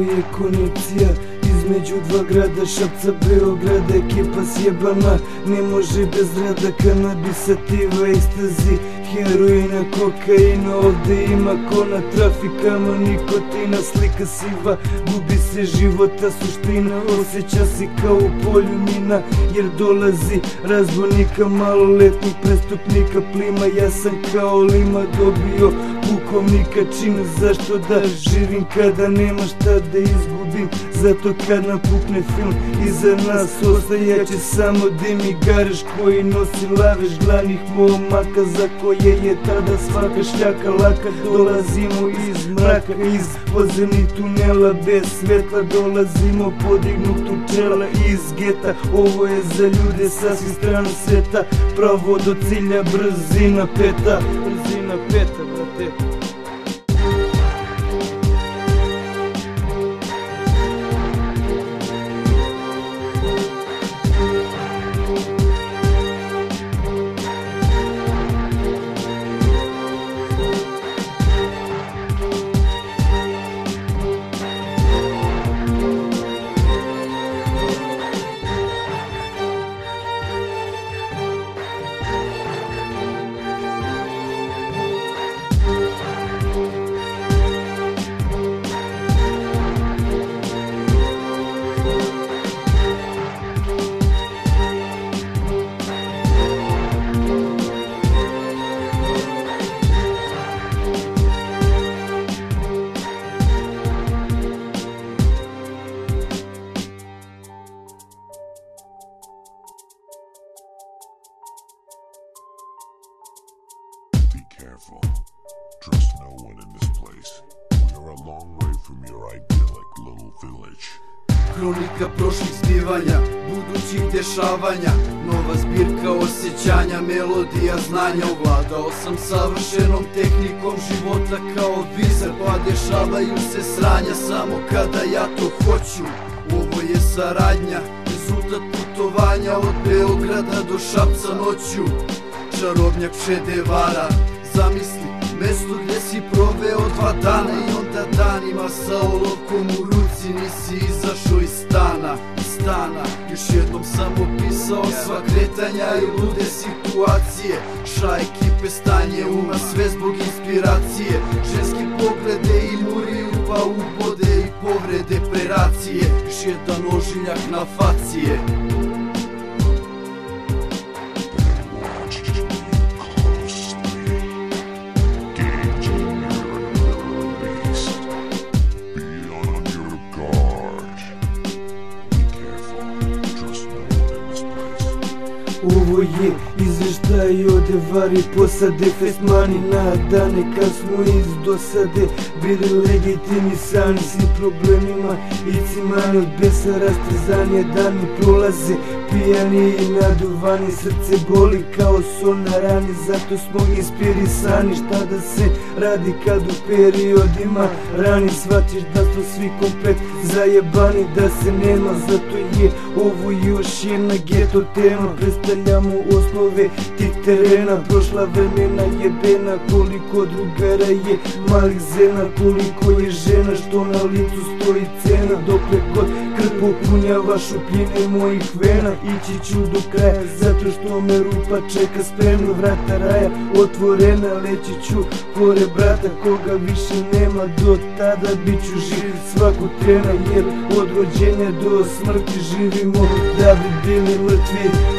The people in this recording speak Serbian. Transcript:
Je konekcija između dva grada Šapca, Beograda, ekipa sjebana Ne može bez rada kanabisa, tiva, ekstazi Heroina, kokaina, ovde ima kona Trafikama, nikotina, slika siva. Gubi se života, suština Osjeća se kao u polju mina Jer dolazi razbornika, maloletnih prestupnika Plima, ja sam kao lima dobio pukovnika Činu zašto da živim kada nema šta da izgubim. Zato kad napukne film iza nas Ostajaće samo dim i gareš koji nosi lavež Glavnih momaka za koje je tada svaka šljaka laka. Dolazimo iz mraka, iz podzemnih tunela Bez svetla dolazimo podignutog čela iz geta. Ovo je za ljude sa svih strana sveta Pravo do cilja brzina peta. Brzina peta, brate careful. Trust no one in this place. Are a long way from your idyllic little village. Kronika prošlih zbivanja, budućih dešavanja Nova zbirka osjećanja, melodija znanja Ovladao sam savršenom tehnikom života kao vizer Pa dešavaju se sranja samo kada ja to hoću Ovo je saradnja, rezultat putovanja Od Beograda do Šapca noću Čarobnjak Čedevara, Zamisli. Mesto gdje si proveo dva dana I onda danima sa olovkom u ruci Nisi izašao iz stana, iz stana. Još jednom sam opisao sva kretanja i lude situacije. Ša ekipe stanje uma, sve zbog inspiracije. Ženski poglede i muriju pa ubode i povrede preracije. Još jedan ožiljak na facije izveštaj od vari posade Festmani na dane kad smo iz dosade Bili legitimisani svi problemima I cimani od besa rastezanje dani prolaze Pijani i naduvani srce boli kao sol na rani Zato smo inspirisani šta da se radi kad u periodima Rani shvatiš da su svi komplet zajebani Da se nema zato je ovo još jedna geto tema Predstavljamo osnove tih terena Prošla vremena jebena Koliko drugara je malih zena Koliko je žena što na licu stoji cena. Dokle god krv popunjava šupljine mojih vena Ići ću do kraja zato što me rupa čeka spremno. Vrata raja otvorena leći ću pored brata Koga više nema do tada. Bit ću živ svakog trena Jer od rođenja do smrti živimo da bi bili mrtvi